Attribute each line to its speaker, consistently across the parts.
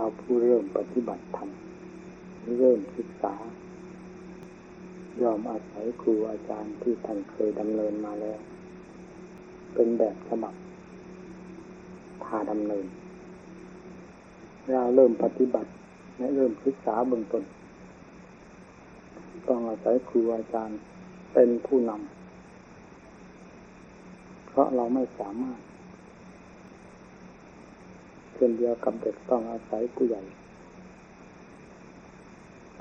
Speaker 1: เราผู้เริ่มปฏิบัติธรรมเริ่มศึกษายอมอาศัยครูอาจารย์ที่ท่านเคยดำเนินมาแล้ว เป็นแบบฉบับพาดำเนิน เราเริ่มปฏิบัติและเริ่มศึกษาเบื้องต้นต้องอาศัยครูอาจารย์เป็นผู้นำเพราะเราไม่สามารถ เช่นเดียวกับเด็กต้องอาศัยผู้ใหญ่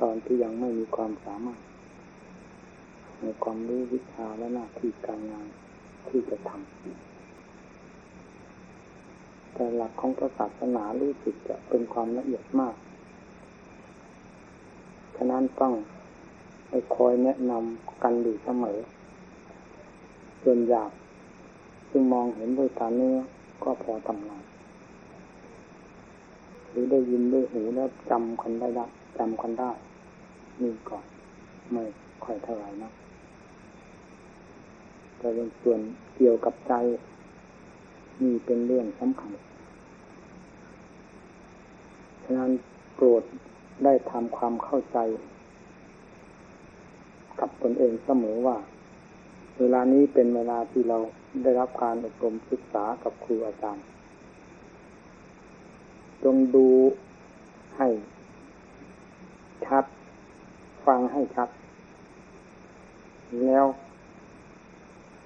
Speaker 1: ตอนที่ยังไม่มีความสามารถ ในความรู้วิชาและหน้าที่การงานที่จะทำแต่หลักของพระศาสนารู้สึกจะเป็นความละเอียดมาก ฉะนั้นต้องไปคอยแนะนำกันอยู่เสมอ ส่วนอยากจึงมองเห็นด้วยตาเนื้อก็พอทำงาน รือได้ยินด้วยหูแล้วจำคนได้จำคนได้นี่ก่อนไม่ค่อยเท่าไหร่นะแต่เป็นส่วนเกี่ยวกับใจนี่เป็นเรื่องสำคัญฉะนั้นโปรดได้ทำความเข้าใจ กับตนเองเสมอว่า เวลานี้เป็นเวลาที่เราได้รับการอบรมศึกษากับครูอาจารย์ จงดูให้ชัด ฟังให้ชัด แล้ว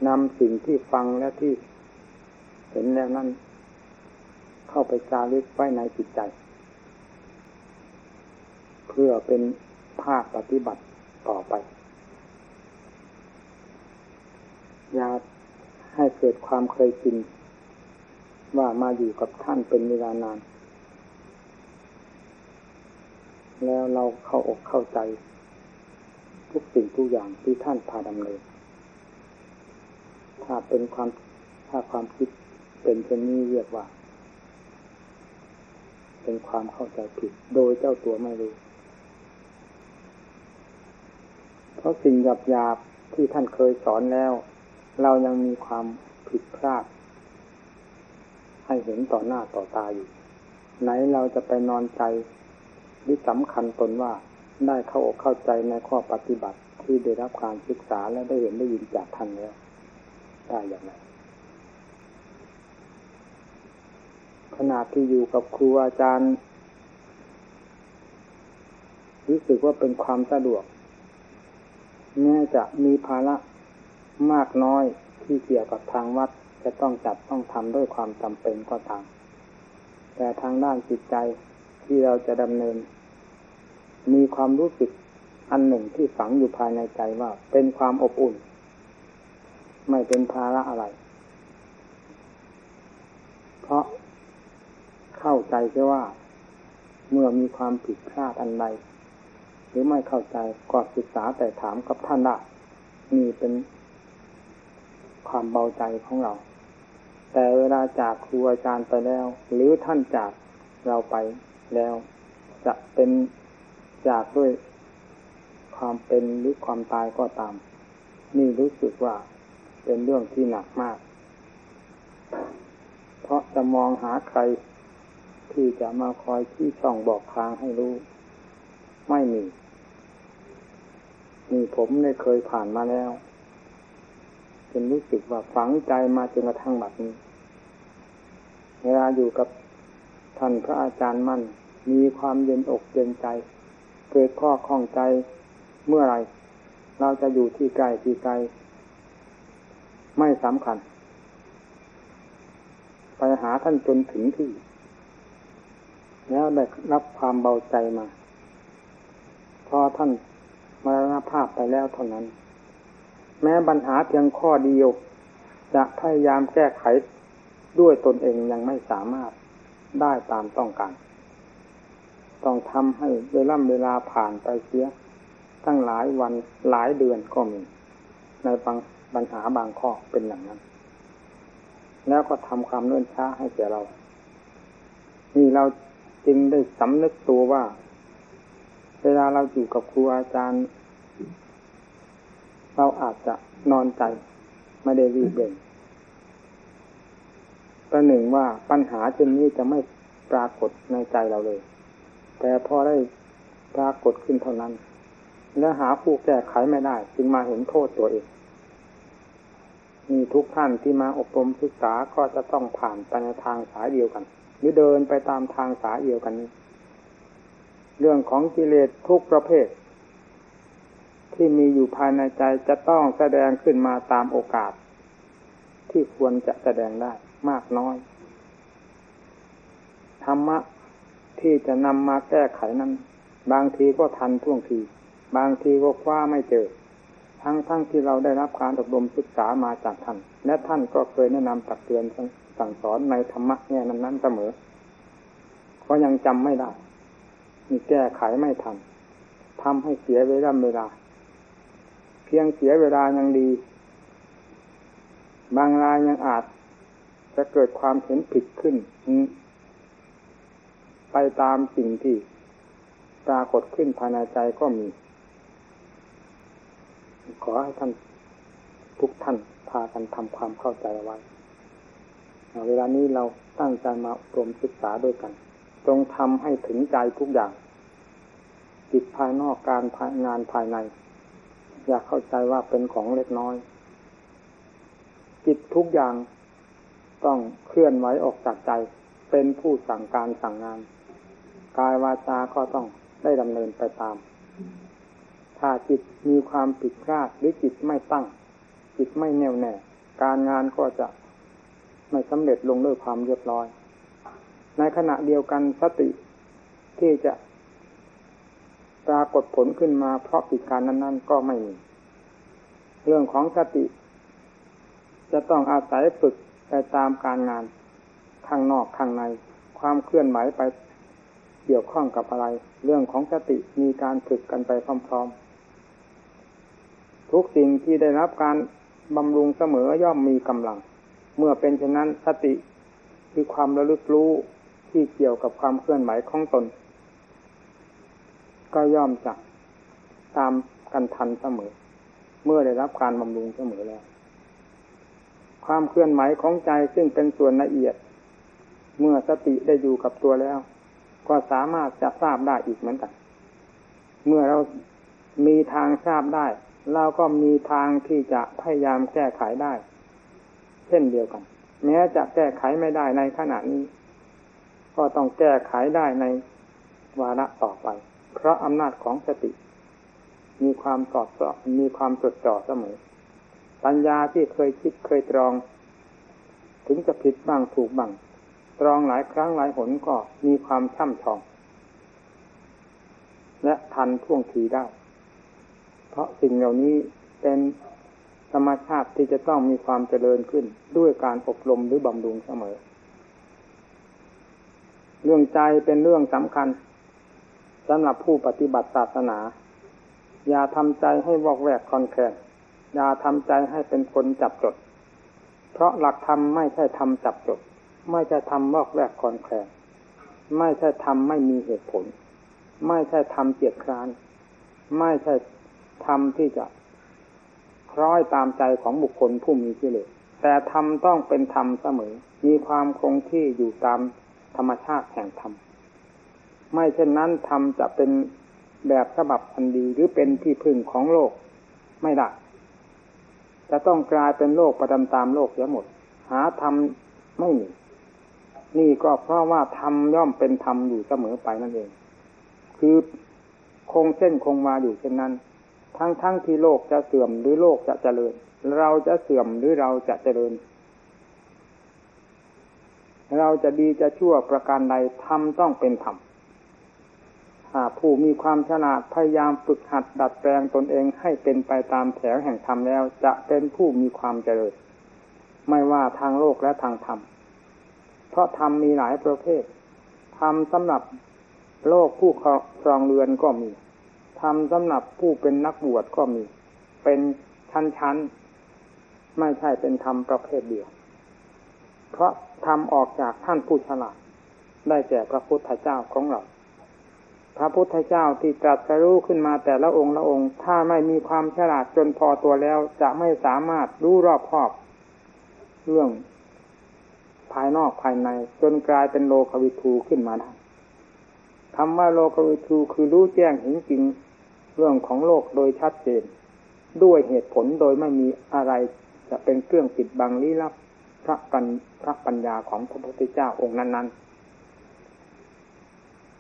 Speaker 1: นำสิ่งที่ฟังและที่เห็นแล้วนั้น เข้าไปจารึกไว้ในจิตใจ เพื่อเป็นภาคปฏิบัติต่อไป อย่าให้เกิดความเคยชินว่ามาอยู่กับท่านเป็นเวลานาน แล้วเราเข้าอกเข้าใจ ทุกสิ่งทุกอย่างที่ท่านพาดำเนิน ถ้าเป็นความถ้าความคิดเป็นเช่นนี้เรียกว่า เป็นความเข้าใจผิด โดยเจ้าตัวไม่รู้ เพราะสิ่งหยาบหยาบที่ท่านเคยสอนแล้ว เรายังมีความผิดพลาด ให้เห็นต่อหน้าต่อตาอยู่ ไหนเราจะไปนอนใจ หรือสำคัญตนว่าได้เข้าอกเข้าใจในข้อปฏิบัติที่ได้รับการศึกษาและได้เห็นได้ยินจากท่านแล้วได้อย่างไรขณะที่อยู่กับครูอาจารย์ รู้สึกว่าเป็นความสะดวกแม้จะมีภาระมากน้อยที่เกี่ยวกับทางวัดจะต้องจัดต้องทำด้วยความจำเป็นก็ตามแต่ทางด้านจิตใจ ที่เราจะดำเนิน มีความรู้สึกอันหนึ่งที่ฝังอยู่ภายในใจว่า เป็นความอบอุ่น ไม่เป็นภาระอะไร เพราะเข้าใจแค่ว่า เมื่อมีความผิดพลาดอันใดหรือไม่เข้าใจก็ศึกษาแต่ถามกับท่านได้มีเป็นความเบาใจของเรา แต่เวลาจากครูอาจารย์ไปแล้ว หรือท่านจากเราไป แล้ว จะเป็นจากด้วยความเป็นหรือความตายก็ตาม นี่รู้สึกว่าเป็นเรื่องที่หนักมาก เพราะจะมองหาใครที่จะมาคอยที่ช่องบอกทางให้รู้ ไม่มีนี่ผมได้เคยผ่านมาแล้วจนรู้สึกว่าฝังใจมาจนกระทั่งบัดนี้ เวลาอยู่กับท่านพระอาจารย์มั่น มีความเย็นอกเย็นใจ เกิดข้อข้องใจเมื่อไร เราจะอยู่ที่ไกลที่ไกล ไม่สำคัญ ไปหาท่านจนถึงที่ แล้วได้รับความเบาใจมา พอท่านมรณภาพไปแล้วเท่านั้น แม้ปัญหาเพียงข้อเดียว จะพยายามแก้ไขด้วยตนเองยังไม่สามารถได้ตามต้องการ ต้องทำให้เวลาเวลาผ่านไปเสียตั้งหลายวันหลายเดือนก็มี ในบางปัญหาบางข้อเป็นอย่างนั้น แล้วก็ทำความเนื่นช้าให้แก่เรา นี่เราจึงได้สำนึกตัวว่า เวลาเราอยู่กับครูอาจารย์ เราอาจจะนอนใจไม่ได้รีบเร่งประหนึ่งว่าปัญหาเช่นนี้จะไม่ปรากฏในใจเราเลย แต่พอได้ปรากฏขึ้นเท่านั้น และหาผู้แก้ไขไม่ได้ จึงมาเห็นโทษตัวเองมีทุกท่านที่มาอบรมศึกษาก็จะต้องผ่านไปในทางสายเดียวกัน หรือเดินไปตามทางสายเดียวกันนี้ เรื่องของกิเลสทุกประเภท ที่มีอยู่ภายในใจจะต้องแสดงขึ้นมาตามโอกาส ที่ควรจะแสดงได้มากน้อย ธรรมะ ที่จะนำมาแก้ไขนั้น บางทีก็ทันท่วงที บางทีก็คว้าไม่เจอ ทั้งทั้งที่เราได้รับการอบรมศึกษามาจากท่าน และท่านก็เคยแนะนำตักเตือนสั่งสอนในธรรมะแง่นั้นๆเสมอ ก็ยังจำไม่ได้ มีแก้ไขไม่ทันทำให้เสียเวลาเวลา เพียงเสียเวลายังดี บางรายยังอาจจะเกิดความเห็นผิดขึ้น ไปตามสิ่งที่ปรากฏขึ้นภายในใจก็มี ขอให้ท่านทุกท่านพากันทำความเข้าใจไว้เวลานี้เราตั้งใจมาอบรมศึกษาด้วยกัน จงทำให้ถึงใจทุกอย่างจิตภายนอกการงานภายใน อยากเข้าใจว่าเป็นของเล็กน้อย จิตทุกอย่างต้องเคลื่อนไหวออกจากใจ เป็นผู้สั่งการสั่งงาน กายวาจาก็ต้องได้ดำเนินไปตาม ถ้าจิตมีความผิดพลาดหรือจิตไม่ตั้ง จิตไม่แน่วแน่ การงานก็จะไม่สำเร็จลงด้วยความเรียบร้อย ในขณะเดียวกันสติที่จะปรากฏผลขึ้นมาเพราะผิดการนั้น ๆ ก็ไม่มี เรื่องของสติ จะต้องอาศัยฝึกไปตามการงานข้างนอกข้างใน ความเคลื่อนไหวไป เกี่ยวข้องกับอะไร เรื่องของสติมีการฝึกกันไปพร้อมๆ ทุกสิ่งที่ได้รับการบำรุงเสมอย่อมมีกำลัง เมื่อเป็นเช่นนั้นสติคือความระลึกรู้ที่เกี่ยวกับความเคลื่อนไหวของตน ก็ย่อมจะตามกันทันเสมอ เมื่อได้รับการบำรุงเสมอแล้ว ความเคลื่อนไหวของใจซึ่งเป็นส่วนละเอียด เมื่อสติได้อยู่กับตัวแล้ว ก็สามารถจะทราบได้อีกเหมือนกัน เมื่อเรามีทางทราบได้ เราก็มีทางที่จะพยายามแก้ไขได้ เช่นเดียวกัน แม้จะแก้ไขไม่ได้ในขณะนี้ ก็ต้องแก้ไขได้ในวาระต่อไป เพราะอำนาจของสติ มีความสอดสอบมีความจดจ่อเสมอ ปัญญาที่เคยคิดเคยตรอง ถึงจะผิดบ้างถูกบ้าง ตรองหลายครั้งหลายหนก็มีความช่ำชอง และทันท่วงทีได้ เพราะสิ่งเหล่านี้เป็นธรรมชาติที่จะต้องมีความเจริญขึ้นด้วยการอบรมหรือบำรุงเสมอ เรื่องใจเป็นเรื่องสำคัญสำหรับผู้ปฏิบัติศาสนา อย่าทำใจให้วอกแวกคอนแคลนอย่าทำใจให้เป็นคนจับจด เพราะหลักธรรมไม่ใช่ทำจับจด ไม่ใช่ทำวอกแวกคอนแคลนไม่ใช่ทำไม่มีเหตุผล ไม่ใช่ทำเกียดคร้าน ไม่ใช่ทำที่จะคล้อยตามใจของบุคคลผู้มีกิเลสแต่ธรรมต้องเป็นธรรมเสมอ มีความคงที่อยู่ตามธรรมชาติแห่งธรรม ไม่เช่นนั้นธรรมจะเป็นแบบฉบับอันดีหรือเป็นที่พึ่งของโลกไม่ได้ จะต้องกลายเป็นโลกประดำตามโลกเสียหมด หาธรรมไม่มี นี่ก็เพราะว่าธรรมย่อมเป็นธรรมอยู่เสมอไปนั่นเอง คือคงเส้นคงวาอยู่เช่นนั้น ทั้งทั้งที่โลกจะเสื่อมหรือโลกจะเจริญ เราจะเสื่อมหรือเราจะเจริญ เราจะดีจะชั่วประการใดธรรมต้องเป็นธรรมหากผู้มีความฉลาดพยายามฝึกหัดดัดแปลงตนเองให้เป็นไปตามแถวแห่งธรรมแล้ว จะเป็นผู้มีความเจริญ ไม่ว่าทางโลกและทางธรรม เพราะธรรมมีหลายประเภทธรรมสำหรับโลกผู้ครองเรือนก็มีธรรมสำหรับผู้เป็นนักบวชก็มี เป็นชั้นๆไม่ใช่เป็นธรรมประเภทเดียว เพราะธรรมออกจากท่านผู้ฉลาด ได้แก่พระพุทธเจ้าของเรา พระพุทธเจ้าที่ตรัสรู้ขึ้นมาแต่ละองค์ละองค์ ถ้าไม่มีความฉลาดจนพอตัวแล้วจะไม่สามารถรู้รอบคอบ เรื่อง ภายนอกภายใน จนกลายเป็นโลกวิทูขึ้นมาได้คำว่าโลกวิทูคือรู้แจ้งเห็นจริงเรื่องของโลกโดยชัดเจน ด้วยเหตุผลโดยไม่มีอะไรจะเป็นเครื่องปิดบังลี้ลับพระปัญพระปัญญาของพระพุทธเจ้าองค์นั้น ๆ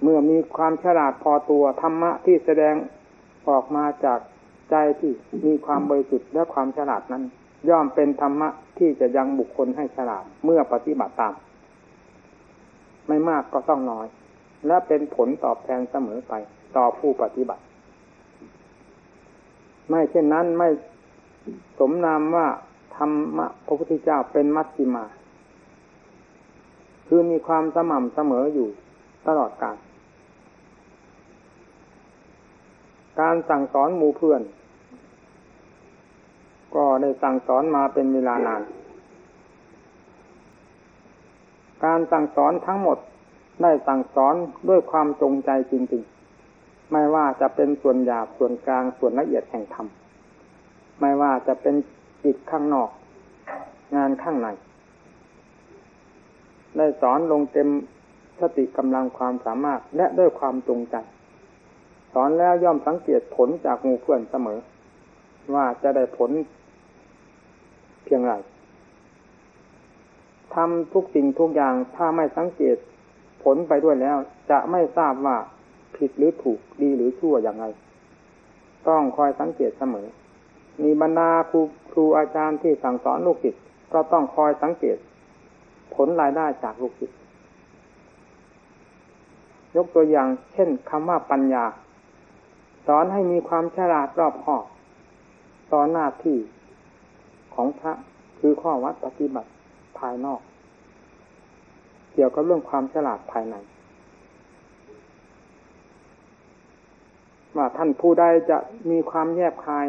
Speaker 1: เมื่อมีความฉลาดพอตัวธรรมะที่แสดงออกมาจากใจที่มีความบริสุทธิ์และความฉลาดนั้น ย่อมเป็นธรรมะที่จะยังบุคคลให้ฉลาดเมื่อปฏิบัติตาม ไม่มากก็ต้องน้อย และเป็นผลตอบแทนเสมอไปต่อผู้ปฏิบัติ ไม่เช่นนั้นไม่สมนามว่าธรรมะพระพุทธเจ้าเป็นมัชฌิมา คือมีความสม่ำเสมออยู่ตลอดกาลการสั่งสอนหมู่เพื่อน ได้สั่งสอนมาเป็นเวลานาน การสั่งสอนทั้งหมดได้สั่งสอนด้วยความจงใจจริงๆ ไม่ว่าจะเป็นส่วนหยาบส่วนกลางส่วนละเอียดแห่งธรรม ไม่ว่าจะเป็นจิตข้างนอก งานข้างใน ได้สอนลงเต็มสติกำลังความสามารถและด้วยความจงใจ สอนแล้วย่อมสังเกตผลจากหมู่เพื่อนเสมอ ว่าจะได้ผล พียงไรทำทุกสิ่งทุกอย่างถ้าไม่สังเกตผลไปด้วยแล้ว จะไม่ทราบว่าผิดหรือถูกดีหรือชั่วอย่างไร ต้องคอยสังเกตเสมอ มีบรรดาครูครูอาจารย์ที่สั่งสอนลูกศิษย์ก็ต้องคอยสังเกต ผลรายได้จากลูกศิษย์ยกตัวอย่างเช่นคำว่าปัญญา สอนให้มีความฉลาดรอบคอบตอนหน้าที่ ของพระคือข้อวัดปฏิบัติภายนอก เกี่ยวกับเรื่องความฉลาดภายในว่าท่านผู้ใดจะมีความแยบคาย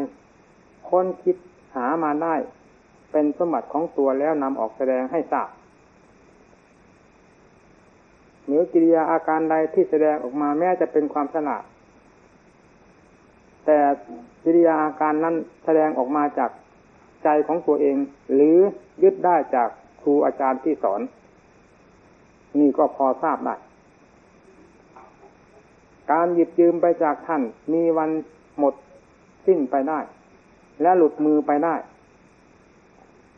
Speaker 1: ค้นคิดหามาได้ เป็นสมบัติของตัวแล้วนำออกแสดงให้ทราบหรือกิริยาอาการใดที่แสดงออกมาแม้จะเป็นความฉลาดแต่กิริยาอาการนั้นแสดงออกมาจาก ใจของตัวเอง หรือยึดได้จากครูอาจารย์ที่สอน นี่ก็พอทราบได้การหยิบยืมไปจากท่าน มีวันหมดสิ้นไปได้ และหลุดมือไปได้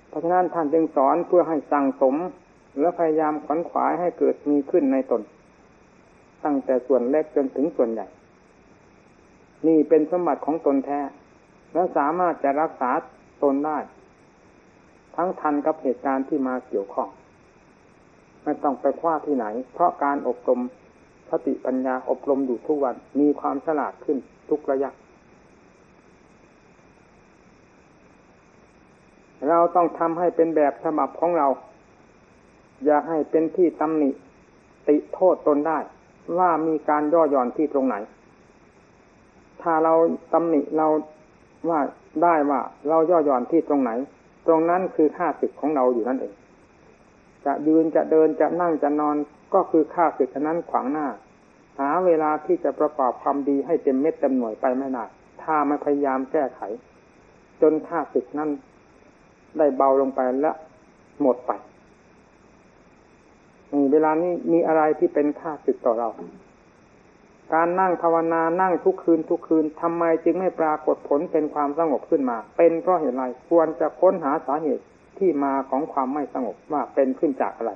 Speaker 1: เพราะฉะนั้นท่านจึงสอนเพื่อให้สั่งสม และพยายามขวนขวายให้เกิดมีขึ้นในตน ตั้งแต่ส่วนเล็กจนถึงส่วนใหญ่ นี่เป็นสมบัติของตนแท้ และสามารถจะรักษา ตนได้ ทั้งทันกับเหตุการณ์ที่มาเกี่ยวข้อง ไม่ต้องไปคว้าที่ไหน เพราะการอบรมสติปัญญาอบรมอยู่ทุกวันมีความฉลาดขึ้นทุกระยะ เราต้องทำให้เป็นแบบฉบับของเรา อย่าให้เป็นที่ตำหนิติโทษตนได้ ว่ามีการย่อหย่อนที่ตรงไหน ถ้าเราตำหนิเราว่า ได้ว่าเราย่อหย่อนที่ตรงไหน ตรงนั้นคือค่าศึกของเราอยู่นั่นเอง จะยืนจะเดินจะนั่งจะนอนก็คือค่าศึกนั้นขวางหน้า หาเวลาที่จะประกอบความดีให้เต็มเม็ดเต็มหน่วยไปไม่ได้ถ้าไม่พยายามแก้ไข จนค่าศึกนั้นได้เบาลงไปและหมดไปเวลานี้มีอะไรที่เป็นค่าศึกต่อเรา การนั่งภาวนานั่งทุกคืนทุกคืนทำไมจึงไม่ปรากฏผลเป็นความสงบขึ้นมา เป็นเพราะเหตุไรควรจะค้นหาสาเหตุที่มาของความไม่สงบว่าเป็นขึ้นจากอะไร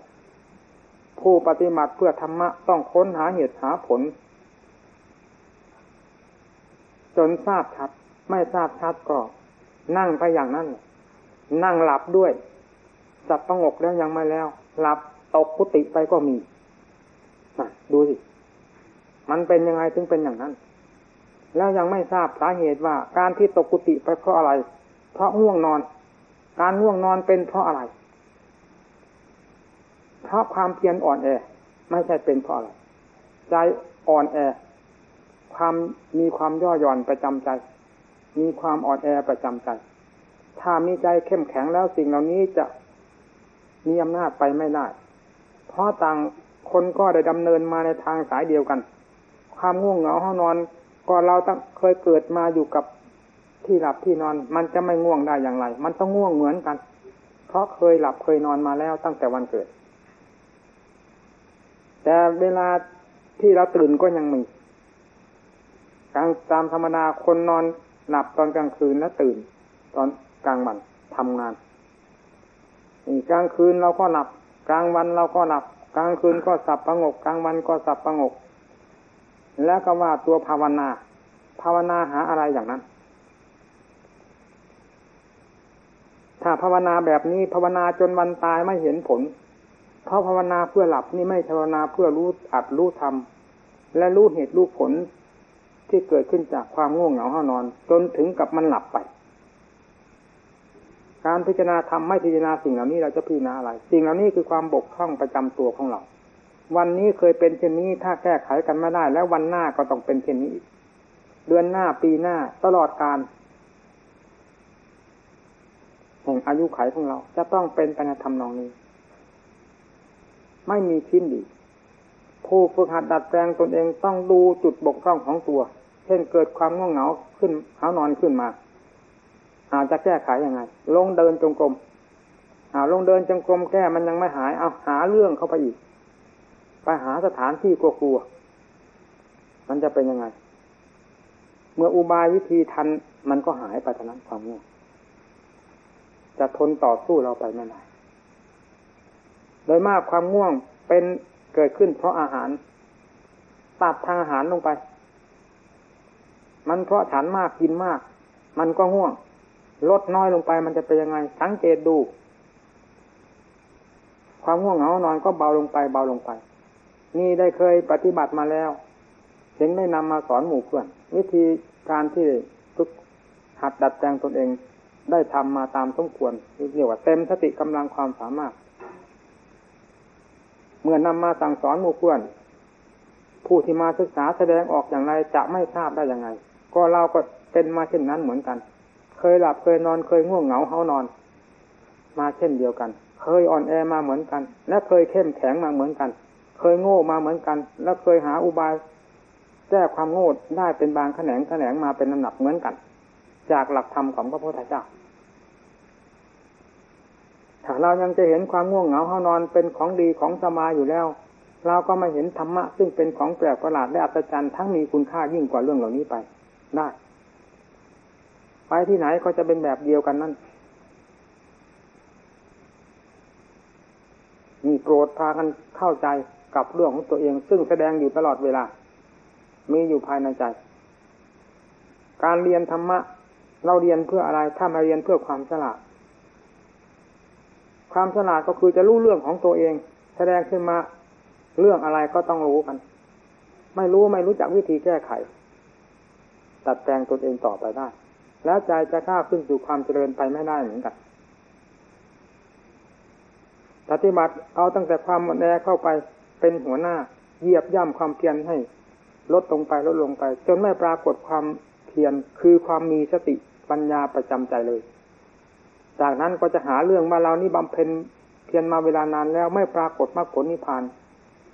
Speaker 1: ผู้ปฏิบัติเพื่อธรรมะต้องค้นหาเหตุหาผล จนทราบชัด ไม่ทราบชัดก็ นั่งไปอย่างนั้น นั่งหลับด้วยจับประงกแล้วยังไม่แล้ว หลับตกกุฏิไปก็มีดูสิ มันเป็นยังไงถึงเป็นอย่างนั้น แล้วยังไม่ทราบสาเหตุว่าการที่ตกกุฏิไปเพราะอะไร เพราะง่วงนอน การง่วงนอนเป็นเพราะอะไร เพราะความเพียรอ่อนแอ ไม่ใช่เป็นเพราะอะไรใจอ่อนแอ ความมีความย่อหย่อนประจำใจ มีความอ่อนแอประจำใจ ถ้ามีใจเข้มแข็งแล้วสิ่งเหล่านี้จะมีอำนาจไปไม่ได้ เพราะต่างคนก็ได้ดำเนินมาในทางสายเดียวกัน ความง่วงเหงาห้องนอนก็เราตั้งเคยเกิดมาอยู่กับที่หลับที่นอน มันจะไม่ง่วงได้อย่างไร มันต้องง่วงเหมือนกัน เพราะเคยหลับเคยนอนมาแล้วตั้งแต่วันเกิด แต่เวลาที่เราตื่นก็ยังมีกลางตามธรรมดาคนนอนหลับตอนกลางคืนแล้วตื่น ตอนกลางวันทำงานกลางคืนเราก็หลับ กลางวันเราก็หลับ กลางคืนก็สับประงก กลางวันก็สับประงก แล้วก็ว่าตัวภาวนา ภาวนาหาอะไรอย่างนั้น ถ้าภาวนาแบบนี้ภาวนาจนวันตายไม่เห็นผล เพราะภาวนาเพื่อหลับนี่ไม่ภาวนาเพื่อรู้อัดรู้ทำและรู้เหตุรู้ผลที่เกิดขึ้นจากความง่วงเหงาห้านอน จนถึงกับมันหลับไป การพิจารณาทำไม่พิจารณาสิ่งเหล่านี้เราจะพิจารณาอะไร สิ่งเหล่านี้คือความบกพร่องประจำตัวของเรา วันนี้เคยเป็นเช่นนี้ ถ้าแก้ไขกันไม่ได้ แล้ววันหน้าก็ต้องเป็นเช่นนี้ เดือนหน้าปีหน้าตลอดการแห่งอายุไขของเรา จะต้องเป็นไปในธรรมนองนี้ ไม่มีทิ้นดีผู้ฝึกหัดดัดแปลงตนเองต้องดูจุดบกพร่องของตัว เช่นเกิดความง่วงเหงาขึ้นเขานอนขึ้นมา อาจจะแก้ไขยังไง ลงเดินจงกรมอาลงเดินจงกรมแก้มันยังไม่หาย เอาหาเรื่องเข้าไปอีก ไปหาสถานที่กลัวๆมันจะเป็นยังไง เมื่ออุบายวิธีทันมันก็หายไปเท่านั้นความง่วงจะทนต่อสู้เราไปไม่ได้โดยมากความง่วงเป็นเกิดขึ้นเพราะอาหารตัดทางอาหารลงไป มันเพราะฉันมากกินมาก มันก็ง่วง ลดน้อยลงไปมันจะเป็นยังไง สังเกตดู ความง่วงเหงานอนก็เบาลงไป เบาลงไป นี่ได้เคยปฏิบัติมาแล้วเห็นได้นำมาสอนหมู่เพื่อน วิธีการที่ทุกหัดดัดแปลงตนเองได้ทำมาตามสมควรเรียกว่าเต็มสติกำลังความสามารถ เมื่อนำมาสั่งสอนหมู่เพื่อน ผู้ที่มาศึกษาแสดงออกอย่างไรจะไม่ทราบได้ยังไง ก็เราก็เป็นมาเช่นนั้นเหมือนกัน เคยหลับเคยนอนเคยง่วงเหงาเฮานอน มาเช่นเดียวกัน เคยอ่อนแอมาเหมือนกัน และเคยเข้มแข็งมาเหมือนกัน เคยโง่มาเหมือนกัน และเคยหาอุบายแก้ความโง่ได้เป็นบางแขนงแขนงมาเป็นลำหนับเหมือนกัน จากหลักธรรมของพระพุทธเจ้าถ้าเรายังจะเห็นความง่วงเหงาเฮานอนเป็นของดีของสมาอยู่แล้ว เราก็มาเห็นธรรมะ ซึ่งเป็นของแปลกประหลาดและอัศจรรย์ทั้งมีคุณค่ายิ่งกว่าเรื่องเหล่านี้ไป ได้ ไปที่ไหนก็จะเป็นแบบเดียวกันนั่นมีโปรดพากันเข้าใจ กับเรื่องของตัวเอง ซึ่งแสดงอยู่ตลอดเวลา มีอยู่ภายในใจ การเรียนธรรมะ เราเรียนเพื่ออะไรถ้ามาเรียนเพื่อความฉลาด ความฉลาดก็คือจะรู้เรื่องของตัวเอง แสดงขึ้นมาเรื่องอะไรก็ต้องรู้กัน ไม่รู้ไม่รู้จักวิธีแก้ไข ตัดแต่งตนเองต่อไปได้ แล้วใจจะข้าขึ้นสู่ความเจริญไปไม่ได้เหมือนกันปฏิบัติเอาตั้งแต่ความมดแอเข้าไป เป็นหัวหน้าเหยียบย่ำความเพียรให้ ลดลงไปลดลงไป จนไม่ปรากฏความเพียรคือความมีสติปัญญาประจำใจเลย จากนั้นก็จะหาเรื่องว่าเรานี่บำเพ็ญเพียรมาเวลานานแล้วไม่ปรากฏมรรคผลนิพพาน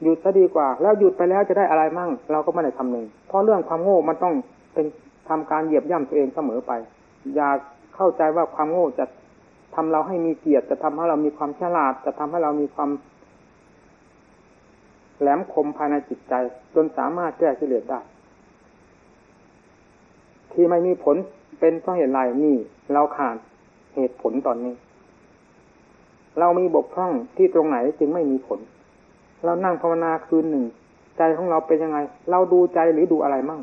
Speaker 1: หยุดซะดีกว่า แล้วหยุดไปแล้วจะได้อะไรมั่ง เราก็ไม่ได้คำหนึ่งเพราะเรื่องความโง่มันต้องเป็นทำการเหยียบย่ำตัวเองเสมอไป อย่าเข้าใจว่าความโง่จะทำเราให้มีเกียรติจะทำให้เรามีความฉลาด จะทำให้เรามีความ แหลมคมภายในจิตใจ จนสามารถแก้กิเลสได้ ที่ไม่มีผลเป็นเพราะเหตุไรนี่เราขาดเหตุผลตอนนี้ เรามีบกพร่องที่ตรงไหนจึงไม่มีผล เรานั่งภาวนาคืนหนึ่ง ใจของเราเป็นยังไง เราดูใจหรือดูอะไรมั่ง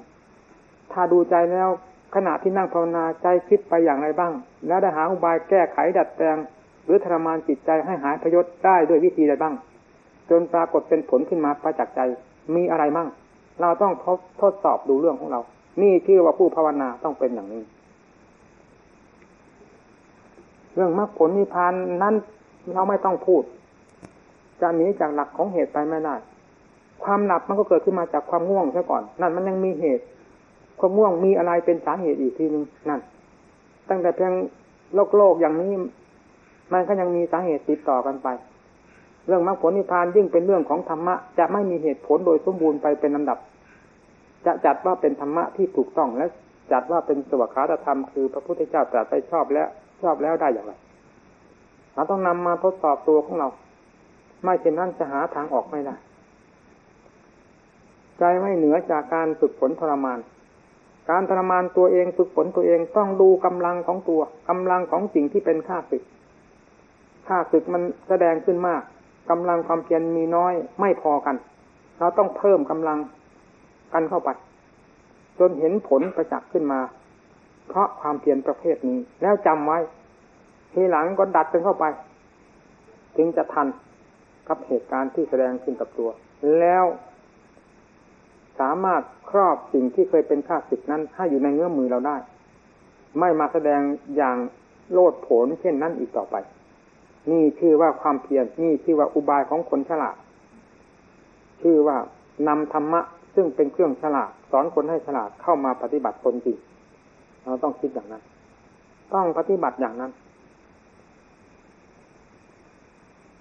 Speaker 1: ถ้าดูใจแล้วขณะที่นั่งภาวนาใจคิดไปอย่างไรบ้าง แล้วได้หาอุบายแก้ไขดัดแปลง หรือทรมานจิตใจให้หายพยศได้ด้วยวิธีใดบ้าง จนปรากฏเป็นผลขึ้นมาประจักษ์ใจมีอะไรมั่ง เราต้องทดทดสอบดูเรื่องของเรา นี่ชื่อว่าผู้ภาวนาต้องเป็นอย่างนี้ เรื่องมรรคผลนิพพานนั้นเราไม่ต้องพูด จะหนีจากหลักของเหตุไปไม่ได้ความหลับมันก็เกิดขึ้นมาจากความง่วงซะก่อน นั่นมันยังมีเหตุ ความง่วงมีอะไรเป็นสาเหตุอีกทีหนึ่งนั่น ตั้งแต่เพียงโลกโลกอย่างนี้ มันก็ยังมีสาเหตุติดต่อกันไป เรื่องมรรคผลนิพพานยิ่งเป็นเรื่องของธรรมะจะไม่มีเหตุผลโดยสมบูรณ์ไปเป็นลำดับ จะจัดว่าเป็นธรรมะที่ถูกต้องและจัดว่าเป็นสวัสดิธรรมคือพระพุทธเจ้าตรัสไปชอบแล้วชอบแล้วได้อย่างไรเราต้องนำมาทดสอบตัวของเรา ไม่เช่นนั้นจะหาทางออกไม่ได้ ใจไม่เหนือจากการฝึกฝนทรมาน การทรมานตัวเองฝึกฝนตัวเองต้องดูกำลังของตัวกำลังของสิ่งที่เป็นข้าศึกข้าศึกมันแสดงขึ้นมาก กำลังความเพียรมีน้อยไม่พอกัน เราต้องเพิ่มกำลังกันเข้าไป จนเห็นผลประจักษ์ขึ้นมา เพราะความเพียรประเภทนี้ แล้วจำไว้ทีหลังก็ดัดกันเข้าไป จึงจะทันกับเหตุการณ์ที่แสดงขึ้นกับตัว แล้วสามารถครอบสิ่งที่เคยเป็นข้าศึกนั้นให้อยู่ในเงื้อมือเราได้ ไม่มาแสดงอย่างโลดโผนเช่นนั้นอีกต่อไป นี่ชื่อว่าความเพียรนี่ชื่อว่าอุบายของคนฉลาด ชื่อว่านำธรรมะซึ่งเป็นเครื่องฉลาด สอนคนให้ฉลาดเข้ามาปฏิบัติตนจริงเราต้องคิดอย่างนั้น ต้องปฏิบัติอย่างนั้น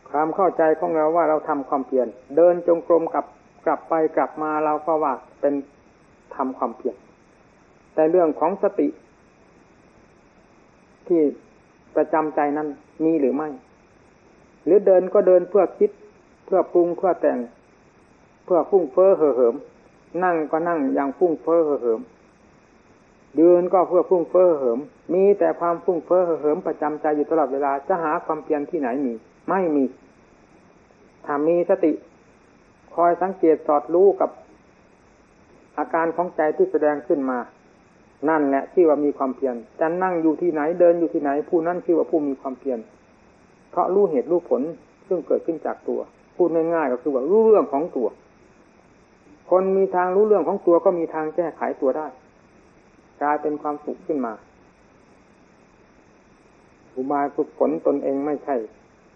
Speaker 1: ความเข้าใจของเราว่าเราทำความเพียรเดินจงกรมกลับกลับไปกลับมาเราก็ว่าเป็นทำความเพียรแต่เรื่องของสติ ที่ประจำใจนั้นมีหรือไม่ หรือเดินก็เดินเพื่อคิด เพื่อปรุงเพื่อแต่ง เพื่อฟุ้งเฟ้อเห่อเหิม นั่งก็นั่งอย่างฟุ้งเฟ้อเห่อเหิมเดินก็เพื่อฟุ้งเฟ้อเหิม มีแต่ความฟุ้งเฟ้อเหิมประจำใจอยู่ตลอดเวลา จะหาความเพียรที่ไหนมี ไม่มี ถ้ามีสติ คอยสังเกตสอดรู้กับ อาการของใจที่แสดงขึ้นมา นั่นแหละที่ว่ามีความเพียรจะนั่งอยู่ที่ไหนเดินอยู่ที่ไหน ผู้นั้นชื่อว่าผู้มีความเพียร เพราะรู้เหตุรู้ผลซึ่งเกิดขึ้นจากตัว พูดง่ายๆก็คือว่ารู้เรื่องของตัว คนมีทางรู้เรื่องของตัวก็มีทางแก้ไขตัวได้กลายเป็นความสุขขึ้นมาอุบายฝึกฝนตนเองไม่ใช่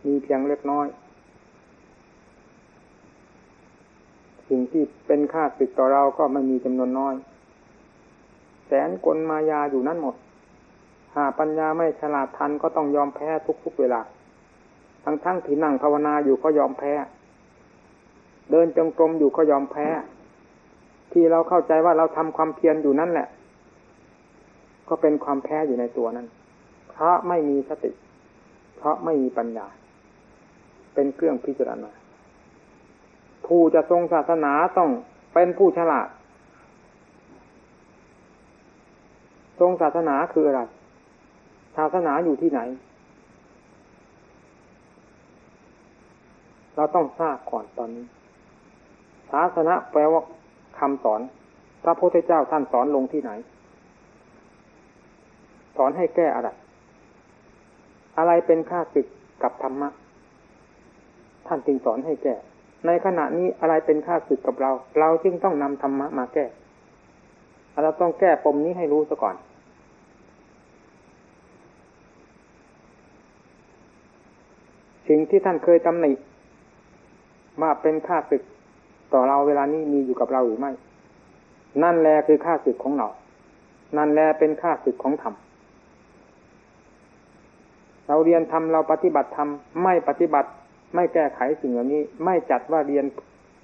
Speaker 1: มีเพียงเล็กน้อย สิ่งที่เป็นค่าศึกต่อเราก็ไม่มีจำนวนน้อย แสนกลมายาอยู่นั่นหมด หาปัญญาไม่ฉลาดทันก็ต้องยอมแพ้ทุกๆเวลา ทั้งทั้งที่นั่งภาวนาอยู่ก็ยอมแพ้ เดินจงกรมอยู่ก็ยอมแพ้ ที่เราเข้าใจว่าเราทำความเพียรอยู่นั่นแหละ ก็เป็นความแพ้อยู่ในตัวนั้น เพราะไม่มีสติ เพราะไม่มีปัญญา เป็นเครื่องพิจารณาผู้จะทรงศาสนาต้องเป็นผู้ฉลาด ทรงศาสนาคืออะไร ศาสนาอยู่ที่ไหน เราต้องทราบก่อนตอนนี้ ศาสนาแปลว่าคำสอน พระพุทธเจ้าท่านสอนลงที่ไหน สอนให้แก้อะไร อะไรเป็นค่าศึกกับธรรมะ ท่านจึงสอนให้แก้ ในขณะนี้อะไรเป็นค่าศึกกับเรา เราจึงต้องนำธรรมะมาแก้ เราต้องแก้ปมนี้ให้รู้ซะก่อนสิ่งที่ท่านเคยตำหนิ ว่าเป็นค่าศึกต่อเราเวลานี้มีอยู่กับเราหรือไม่ นั่นแลคือค่าศึกของเรา นั่นแลเป็นค่าศึกของธรรม เราเรียนธรรมเราปฏิบัติธรรมไม่ปฏิบัติไม่แก้ไขสิ่งเหล่านี้ ไม่จัดว่าเรียน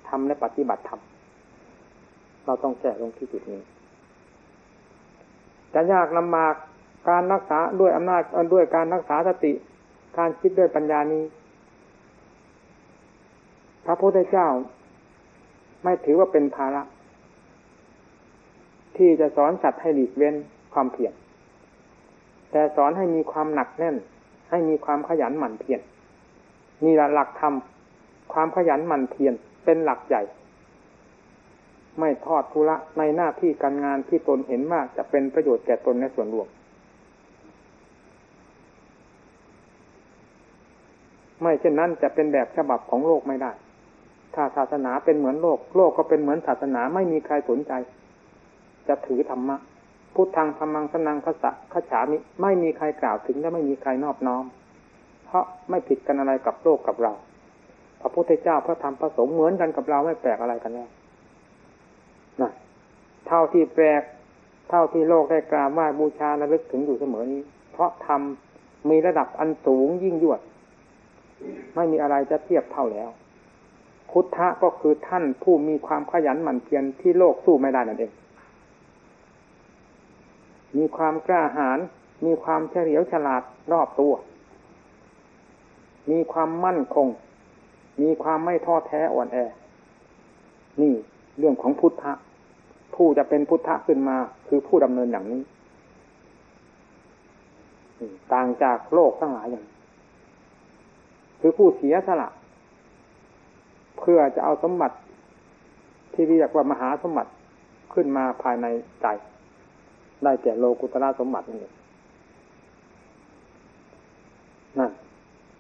Speaker 1: ทำและปฏิบัติทำเราต้องแก้ลงที่จุดนี้ จะยากลำบากการรักษาด้วยอำนาจด้วยการรักษาสติ การคิดด้วยปัญญานี้ ระพุทธเจ้า ไม่ถือว่าเป็นภาระ ที่จะสอนสัตว์ให้หลีกเว้นความเพียรแต่สอนให้มีความหนักแน่น ให้มีความขยันหมั่นเพียรนี่ละหลักธรรมความขยันหมั่นเพียรเป็นหลักใหญ่ ไม่ทอดทุระในหน้าที่การงานที่ตนเห็นมากจะเป็นประโยชน์แก่ตนในส่วนรวม ไม่เช่นนั้นจะเป็นแบบฉบับของโลกไม่ได้ ถ้าศาสนาเป็นเหมือนโลก โลกก็เป็นเหมือนศาสนาไม่มีใครสนใจ จะถือธรรมะพุทธังธรรมังสนังพระสะขฉามิไม่มีใครกล่าวถึงและไม่มีใครนอบน้อม เพราะไม่ผิดกันอะไรกับโลกกับเรา พระพุทธเจ้าพระธรรมพระสงฆ์เหมือนกันกับเราไม่แปลกอะไรกันแล้วนะเท่าที่แปลก เท่าที่โลกได้กราบไหว้บูชาระลึกถึงอยู่เสมอนี้ เพราะธรรมมีระดับอันสูงยิ่งยวด ไม่มีอะไรจะเทียบเท่าแล้ว พุทธะก็คือท่านผู้มีความขยันหมั่นเพียรที่โลกสู้ไม่ได้นั่นเอง มีความกล้าหาญมีความเฉลียวฉลาดรอบตัว มีความมั่นคง มีความไม่ท้อแท้อ่อนแอ นี่เรื่องของพุทธะ ผู้จะเป็นพุทธะขึ้นมาคือผู้ดำเนินอย่างนี้ ต่างจากโลกทั้งหลายอย่าง คือผู้เสียสละ เพื่อจะเอาสมบัติ ที่เรียกว่ามหาสมบัติขึ้นมาภายในใจ ได้แก่โลกุตระสมบัตินี่นั่น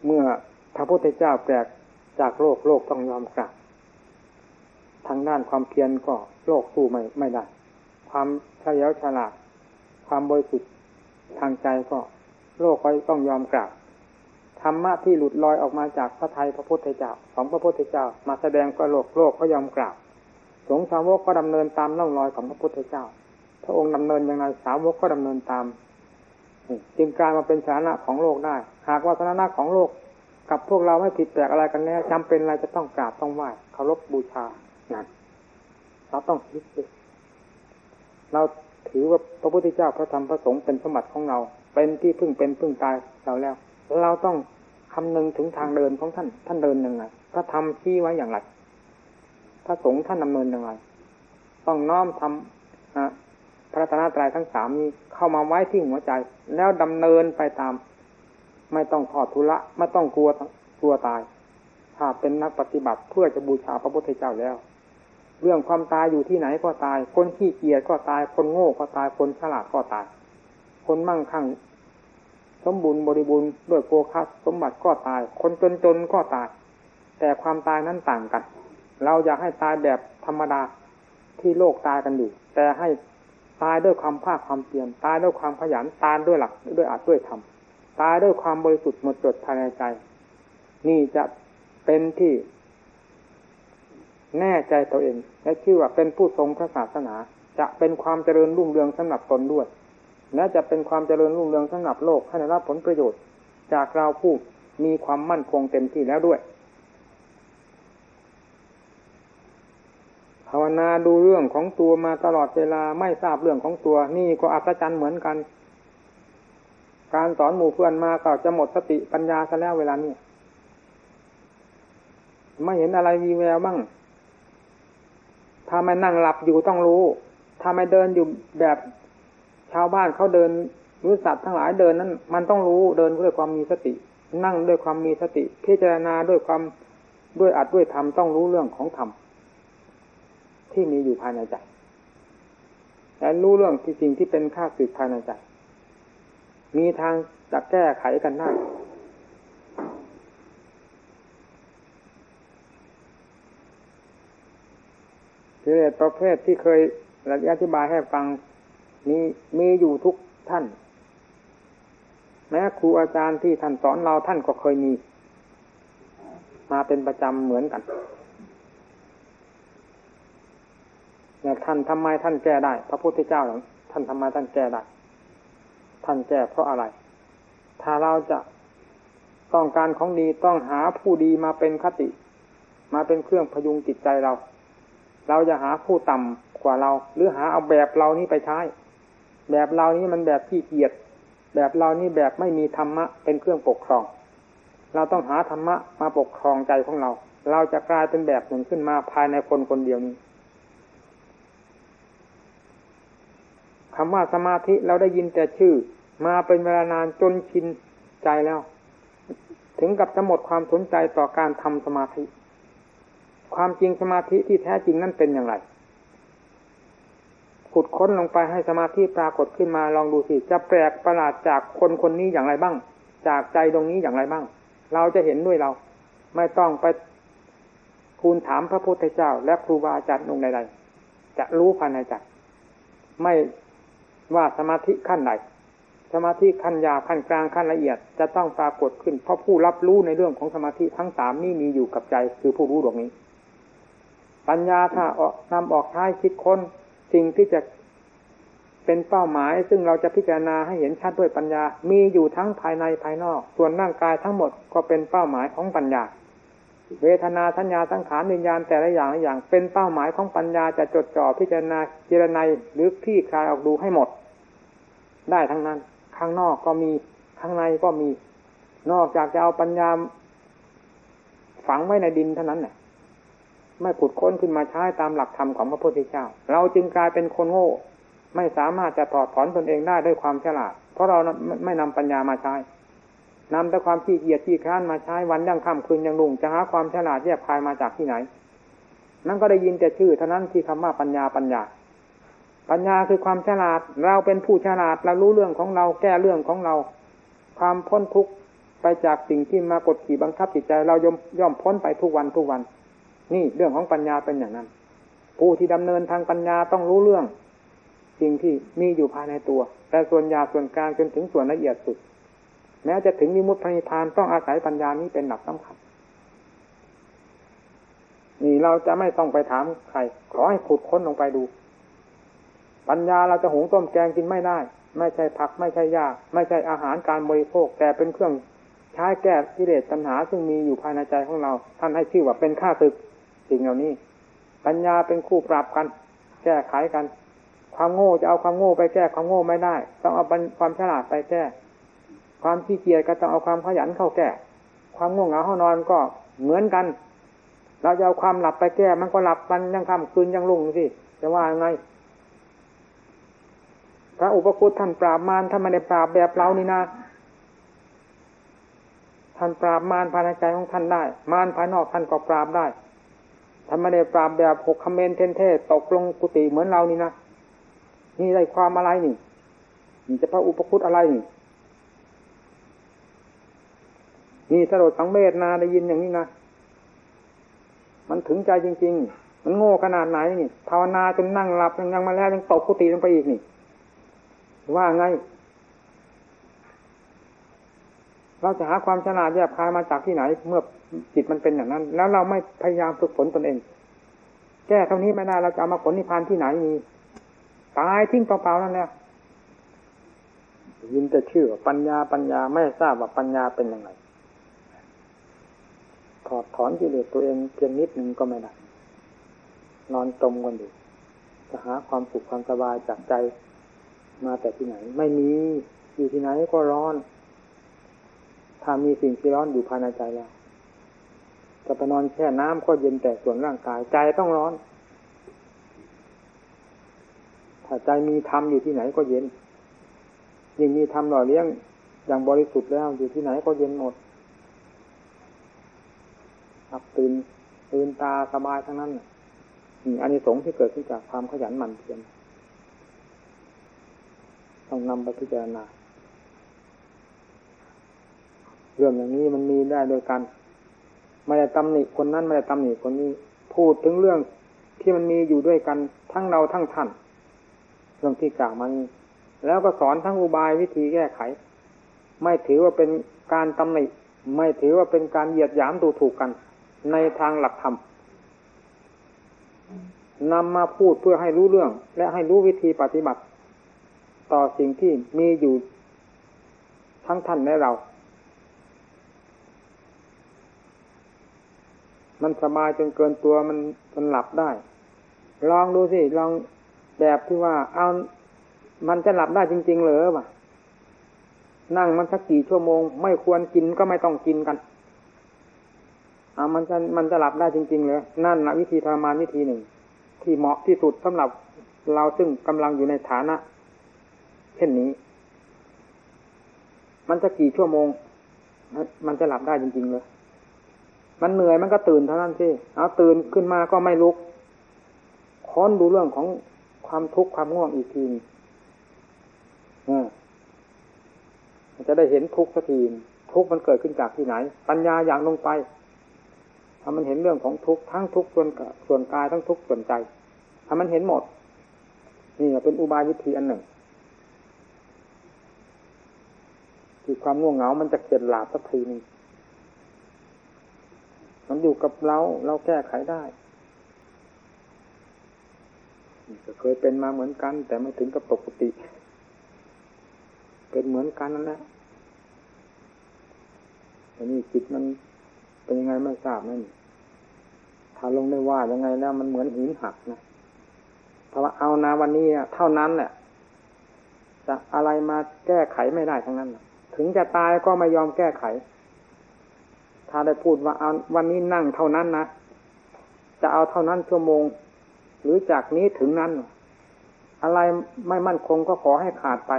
Speaker 1: เมื่อพระพุทธเจ้าแปลกจากโลกโลกต้องยอมกราบทางด้านความเพียรก็โลกสู้ไม่ไม่ได้ ความเฉลียวฉลาด ความบริสุทธิ์ทางใจก็โลกก็ต้องยอมกราบ ธรรมะที่หลุดลอยออกมาจากพระไทยพระพุทธเจ้าของพระพุทธเจ้า มาแสดงก็โลกโลกก็ยอมกราบสงสาวกก็ดำเนินตามล่องรอยของพระพุทธเจ้า พระองค์ดำเนินอย่างไรสาวกก็ดำเนินตามจึงกลายมาเป็นสาระของโลกได้ หากว่าสาระของโลกกับพวกเราไม่ผิดแปลกอะไรกันแน่จำเป็นอะไรจะต้องกราบต้องไหว้เคารพบูชานั่นเราต้องคิดเราถือว่าพระพุทธเจ้าพระธรรมพระสงฆ์เป็นสมบัติของเรา เป็นที่พึ่งเป็นพึ่งตายเราแล้ว เราต้องคำนึงถึงทางเดินของท่าน ท่านเดินยังไงพระธรรมชี้ไว้อย่างไรพระสงฆ์ท่านดำเนินยังไงต้องน้อมทำพระธนาตรายทั้งสามนี้เข้ามาไว้ที่หัวใจ แล้วดำเนินไปตาม ไม่ต้องขอทุละไม่ต้องกลัวกลัวตาย ถ้าเป็นนักปฏิบัติเพื่อจะบูชาพระพุทธเจ้าแล้ว เรื่องความตายอยู่ที่ไหนก็ตาย คนขี้เกียจก็ตาย คนโง่ก็ตาย คนฉลาดก็ตาย คนมั่งคั่ง สมบูรณ์บริบูรณ์ด้วยโภคัสสมบัติก็ตาย คนจนจนก็ตาย แต่ความตายนั้นต่างกัน เราอยากให้ตายแบบธรรมดาที่โลกตายกันอยู่ แต่ให้ตายด้วยความภาคความเพียรตายด้วยความขยันตายด้วยหลักด้วยอาจด้วยธรรมตายด้วยความบริสุทธิ์หมดจดภายในใจ นี่จะเป็นที่แน่ใจตัวเอง และชื่อว่าเป็นผู้ทรงพระศาสนา จะเป็นความเจริญรุ่งเรืองสำหรับตนด้วย และจะเป็นความเจริญรุ่งเรืองสำหรับโลกให้ได้รับผลประโยชน์ จากเราผู้มีความมั่นคงเต็มที่แล้วด้วย ภาวนาดูเรื่องของตัวมาตลอดเวลาไม่ทราบเรื่องของตัวนี่ก็อัศจรรย์เหมือนกัน การสอนหมู่เพื่อนมาก็จะหมดสติปัญญาซะแล้วเวลานี้ไม่เห็นอะไรวีแววบ้าง ถ้าไม่นั่งหลับอยู่ต้องรู้ ถ้าไม่เดินอยู่แบบ ชาวบ้านเขาเดินรู้สัตว์ทั้งหลายเดินนั้น มันต้องรู้เดินด้วยความมีสติ นั่งด้วยความมีสติ พิจารณาด้วยความด้วยอัดด้วยธรรมต้องรู้เรื่องของธรรมที่มีอยู่ภายในใจและรู้เรื่องที่จริงที่เป็นค่าสึกภายในใจ มีทางจะแก้ไขกันได้กิเลสประเภทที่เคยอธิบายให้ฟัง มีมีอยู่ทุกท่าน แม้ครูอาจารย์ที่ท่านสอนเราท่านก็เคยมี มาเป็นประจำเหมือนกันเนี่ยท่านทำไมท่านแก้ได้ พระพุทธเจ้าหรือท่านทำไมท่านแก้ได้ ท่านแก้เพราะอะไร ถ้าเราจะต้องการของดีต้องหาผู้ดีมาเป็นคติ มาเป็นเครื่องพยุงจิตใจเรา เราจะหาผู้ต่ำกว่าเรา หรือหาเอาแบบเรานี้ไปใช้ แบบเรานี้มันแบบที่เกียดแบบเรานี้แบบไม่มีธรรมะเป็นเครื่องปกครอง เราต้องหาธรรมะมาปกครองใจของเรา เราจะกลายเป็นแบบหนึ่งขึ้นมาภายในคนคนเดียวนี้คำว่าสมาธิเราได้ยินแต่ชื่อ มาเป็นเวลานานจนชินใจแล้ว ถึงกับจะหมดความสนใจต่อการทำสมาธิ ความจริงสมาธิที่แท้จริงนั่นเป็นอย่างไร ขุดค้นลงไปให้สมาธิปรากฏขึ้นมาลองดูสิจะแปลกประหลาดจากคนคนนี้อย่างไรบ้าง จากใจตรงนี้อย่างไรบ้าง เราจะเห็นด้วยเรา ไม่ต้องไปคูณถามพระพุทธเจ้า และครูบาอาจารย์องค์ใดๆจะรู้ภายในใจไม่ว่าสมาธิขั้นใดสมาธิขั้นยาวขั้นกลางขั้นละเอียดจะต้องปรากฏขึ้น เพราะผู้รับรู้ในเรื่องของสมาธิทั้งสามนี้มีอยู่กับใจคือผู้รู้ดวงนี้ ปัญญาถ้าออกนำออกท้ายคิดค้น สิ่งที่จะเป็นเป้าหมาย ซึ่งเราจะพิจารณาให้เห็นชัดด้วยปัญญา มีอยู่ทั้งภายในภายนอก ส่วนร่างกายทั้งหมดก็เป็นเป้าหมายของปัญญา เวทนาสัญญาสังขารวิญญาณแต่ละอย่างอย่าง เป็นเป้าหมายของปัญญาจะจดจ่อพิจารณาเจรไนหรือคลี่คลายออกดูให้หมด ได้ทั้งนั้น ข้างนอกก็มีข้างในก็มี นอกจากจะเอาปัญญาฝังไว้ในดินเท่านั้นเนี่ย ไม่ขุดค้นขึ้นมาใช้ตามหลักธรรมของพระพุทธเจ้า เราจึงกลายเป็นคนโง่ ไม่สามารถจะถอดถอนตนเองได้ด้วยความฉลาด เพราะเราไม่นำปัญญามาใช้นำแต่ความขี้เกียจขี้ค้านมาใช้วันยังค่ำคืนยังลุ่งจะหาความฉลาดแยบคายมาจากที่ไหน นั่นก็ได้ยินแต่ชื่อเท่านั้นที่คำว่าปัญญาปัญญา ปัญญาคือความฉลาด เราเป็นผู้ฉลาดเรารู้เรื่องของเราแก้เรื่องของเรา ความพ้นทุกข์ไปจากสิ่งที่มากดขี่บังคับจิตใจ เราย่อมย่อมพ้นไปทุกวันทุกวัน นี่เรื่องของปัญญาเป็นอย่างนั้น ผู้ที่ดำเนินทางปัญญาต้องรู้เรื่องสิ่งที่มีอยู่ภายในตัว แต่ส่วนยาส่วนกลางจนถึงส่วนละเอียดสุด แม้จะถึงมิมุติพนิพานต้องอาศัยปัญญานี้เป็นหลักสำคัญนี่เราจะไม่ต้องไปถามใครขอให้ขุดค้นลงไปดู ปัญญาเราจะหุงต้มแกงกินไม่ได้ ไม่ใช่ผักไม่ใช่ยาไม่ใช่อาหารการบริโภคแต่เป็นเครื่องใช้แก้กิเลสตัณหาซึ่งมีอยู่ภายในใจของเรา ท่านให้ชื่อว่าเป็นข้าศึก สิ่งเหล่านี้ ปัญญาเป็นคู่ปรับกัน แก้ไขกัน ความโง่จะเอาความโง่ไปแก้ความโง่ไม่ได้ ต้องเอาความฉลาดไปแก้ ความขี้เกียจก็ต้องเอาความขยันเข้าแก้ ความง่วงเหงาห้านอนก็เหมือนกัน เราจะเอาความหลับไปแก้ มันก็หลับมันยังค่ำคืนยังลุ่งสิจะว่ายังไงพระอุปคุตท่านปราบมารท่านไม่ได้ปราบแบบเรานี่นะท่านปราบมารภายในใจของท่านได้ มารภายนอกท่านก็ปราบได้ ท่านไม่ได้ปราบแบบหกคำเมนเทนเทตกลงกุฏิเหมือนเรานี่นะนี่ได้ความอะไรนี่นี่จะพระอุปคุตอะไรนี่นี่สลดสังเวชนาได้ยินอย่างนี้นะมันถึงใจจริง ๆ มันโง่ขนาดไหนนี่ภาวนาจนนั่งหลับยังมาแล้วยังตกกุฏิลงไปอีกนี่ ว่าไง เราจะหาความฉลาดแยบคายมาจากที่ไหน เมื่อจิตมันเป็นอย่างนั้น แล้วเราไม่พยายามฝึกฝนตนเอง แก้เท่านี้ไม่ได้เราจะเอามาผลนิพพานที่ไหนมีตายทิ้งเปล่าๆนั่นแหละยินแต่ชื่อปัญญาปัญญาไม่ทราบว่าปัญญาเป็นยังไงถอดถอนกิเลสตัวเองเพียงนิดหนึ่งก็ไม่ได้นอนจมกันอยู่จะหาความสุขความสบายจากใจมาแต่ที่ไหน ไม่มีอยู่ที่ไหนก็ร้อน ถ้ามีสิ่งที่ร้อนอยู่ภายในใจแล้วจะไปนอนแช่น้ำก็เย็นแต่ส่วนร่างกายใจต้องร้อน ถ้าใจมีธรรมอยู่ที่ไหนก็เย็น ยิ่งมีธรรมหล่อเลี้ยงอย่างบริสุทธิ์แล้วอยู่ที่ไหนก็เย็นหมดอับตื่นตื่นตาสบายทั้งนั้นนี่อันนี้สงที่เกิดขึ้นจากความขยันหมั่นเพียรต้องนำไปพิจารณา เรื่องอย่างนี้มันมีได้โดยกันไม่ได้ตำหนิคนนั้นไม่ได้ตำหนิคนนี้ พูดถึงเรื่องที่มันมีอยู่ด้วยกันทั้งเราทั้งท่านเรื่องที่กล่าวมานี้แล้วก็สอนทั้งอุบายวิธีแก้ไข ไม่ถือว่าเป็นการตำหนิไม่ถือว่าเป็นการเหยียดหยามดูถูกกัน ในทางหลักธรรมนำมาพูดเพื่อให้รู้เรื่อง และให้รู้วิธีปฏิบัติ ต่อสิ่งที่มีอยู่ทั้งท่านและเรา มันสบายจนเกินตัวมันมันหลับได้ ลองดูสิลองแบบที่ว่า เอามันจะหลับได้จริง ๆ เหรอวะนั่งมันสักกี่ชั่วโมง ไม่ควรกินก็ไม่ต้องกินกันเอามันจะมันจะหลับได้จริงๆเลยนั่นนะวิธีทรมานวิธีหนึ่ง ที่เหมาะที่สุดสำหรับเราซึ่งกำลังอยู่ในฐานะ เช่นนี้ มันจะกี่ชั่วโมง มันจะหลับได้จริงๆเลย มันเหนื่อยมันก็ตื่นเท่านั้นสิเอาตื่นขึ้นมาก็ไม่ลุกค้นดูเรื่องของความทุกข์ความง่วงอีกทีมันจะได้เห็นทุกข์สักทีทุกข์มันเกิดขึ้นจากที่ไหน ปัญญาอย่างลงไปถ้ามันเห็นเรื่องของทุกข์ทั้งทุกข์ส่วนส่วนกายทั้งทุกข์ส่วนใจถ้ามันเห็นหมด นี่เป็นอุบายวิธีอันหนึ่งที่ความง่วงเหงา มันจะเกิดหลาบสักทีหนึ่ง มันอยู่กับเราเราแก้ไขได้ก็เคยเป็นมาเหมือนกัน แต่ไม่ถึงกับปกติ เป็นเหมือนกันนั่นแหละแต่นี่จิตมันเป็นยังไงไม่ทราบนั่นถ้าลงได้ว่ายังไงแล้วมันเหมือนหินหักนะเพราะว่าเอานาวันนี้เท่านั้นแหละจะอะไรมาแก้ไขไม่ได้ทั้งนั้น ถึงจะตายก็ไม่ยอมแก้ไข ถ้าได้พูดว่าเอาวันนี้นั่งเท่านั้นนะจะเอาเท่านั้นชั่วโมง หรือจากนี้ถึงนั้น อะไรไม่มั่นคงก็ขอให้ขาดไป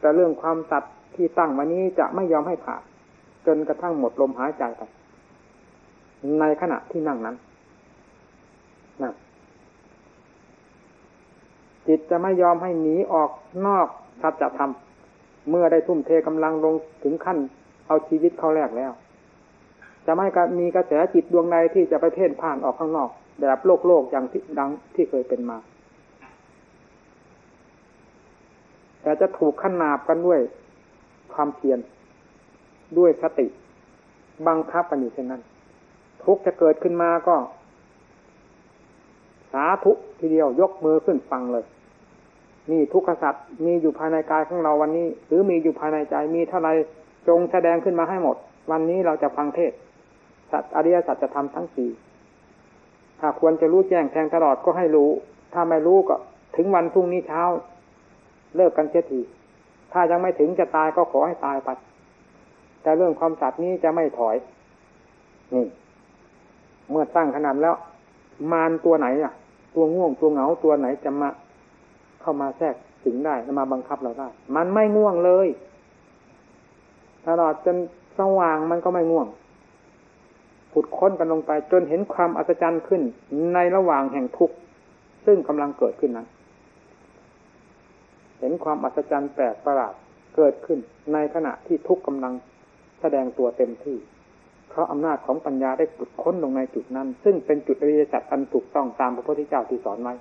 Speaker 1: แต่เรื่องความสัตย์ที่ตั้งมานี้จะไม่ยอมให้ขาด จนกระทั่งหมดลมหายใจไป ในขณะที่นั่งนั้นนะจิตจะไม่ยอมให้หนีออกนอกสัจธรรมเมื่อได้ทุ่มเทกำลังลงถึงขั้นเอาชีวิตเข้าแรกแล้ว จะไม่มีกระแสจิตดวงใดที่จะไปเพ่นผ่านออกข้างนอก แบบโลกโลกอย่างที่ดังที่เคยเป็นมา แต่จะถูกขนาบกันด้วยความเพียรด้วยสติ บังคับกันอยู่เช่นนั้น ทุกจะเกิดขึ้นมาก็ สาธุทีเดียวยกมือขึ้นฟังเลยนี่ทุกขสัตว์มีอยู่ภายในกายของเราวันนี้ หรือมีอยู่ภายในใจมีเท่าไรจงแสดงขึ้นมาให้หมด วันนี้เราจะฟังเทศ สัตอริยสัจจะทำทั้งสี่ถ้าควรจะรู้แจ้งแทงตลอดก็ให้รู้ ถ้าไม่รู้ก็ถึงวันพรุ่งนี้เช้า เลิกกันเสียทีถ้ายังไม่ถึงจะตายก็ขอให้ตายไปแต่เรื่องความสัตย์นี้จะไม่ถอย นี่ เมื่อตั้งขนาดแล้ว มารตัวไหนอะ ตัวง่วงตัวเหงาตัวไหนจะมาเข้ามาแทรกถึงได้มาบังคับเราได้ มันไม่ง่วงเลยตลอดจนสว่างมันก็ไม่ง่วง ผุดค้นกันลงไป จนเห็นความอัศจรรย์ขึ้นในระหว่างแห่งทุกข์ซึ่งกำลังเกิดขึ้นนั้น เห็นความอัศจรรย์แปลกประหลาดเกิดขึ้นในขณะที่ทุกข์กำลังแสดงตัวเต็มที่ เพราะอำนาจของปัญญาได้ขุดค้นลงในจุดนั้น ซึ่งเป็นจุดอริยสัจอันถูกต้องตามพระพุทธเจ้าที่สอนไว้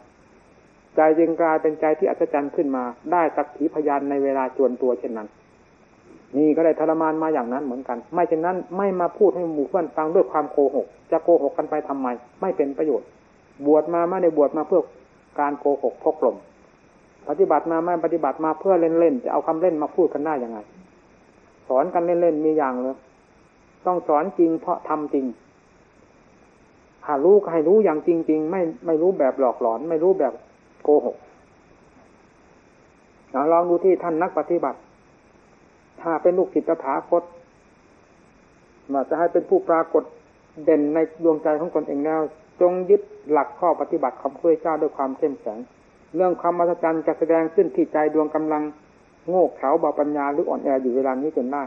Speaker 1: ใจจึงกลายเป็นใจที่อัศจรรย์ขึ้นมา ได้สักขีพยานในเวลาจวนตัวเช่นนั้น นี่ก็ได้ทรมานมาอย่างนั้นเหมือนกัน ไม่เช่นนั้นไม่มาพูดให้หมู่เพื่อนฟังด้วยความโกหก จะโกหกกันไปทำไม ไม่เป็นประโยชน์ บวชมาไม่ได้บวชมาเพื่อการโกหกพกลมปฏิบัติมาไม่ปฏิบัติมาเพื่อเล่นๆจะเอาคำเล่นมาพูดกันได้ยังไง สอนกันเล่นๆมีอย่างเลยต้องสอนจริงเพราะทำจริงหารู้ก็ให้รู้อย่างจริง ๆ ไม่ไม่รู้แบบหลอกหลอน ไม่รู้แบบโกหกลองดูที่ท่านนักปฏิบัติ ถ้าเป็นลูกศิษย์ตถาคตมาจะให้เป็นผู้ปรากฏเด่นในดวงใจของตนเองแล้วจงยึดหลักข้อปฏิบัติของพระเจ้าด้วยความเข้มแข็ง เรื่องความมหัศจรรย์จะแสดงขึ้นที่ใจดวงกำลังโง่เขลาเบาปัญญาหรืออ่อนแออยู่เวลานี้จนได้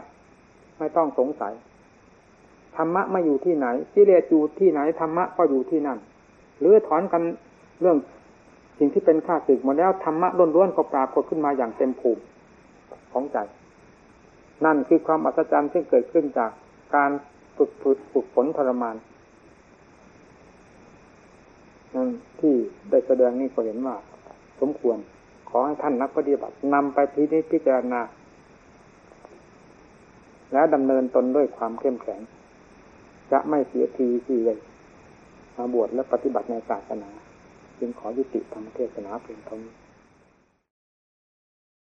Speaker 1: ไม่ต้องสงสัยธรรมะไม่อยู่ที่ไหนกิเลสอยู่ที่ไหนธรรมะก็อยู่ที่นั่น หรือถอนกันเรื่องสิ่งที่เป็นข้าศึกหมดแล้วธรรมะล้วนๆก็ปรากฏขึ้นมาอย่างเต็มภูมิของใจ นั่นคือความอัศจรรย์ที่เกิดขึ้นจากการฝึกฝึกฝึกฝนทรมานนั่นที่ได้แสดงนี้ก็เห็นว่าสมควร ขอให้ท่านนักปฏิบัตินำไปพิจิตพิจารณา แล้วดำเนินตนด้วยความเข้มแข็ง จะไม่เสียทีที่เลยมาบวชและปฏิบัติในศาสนา จึงขอยุติธรรมเทศนาเพียงเท่านี้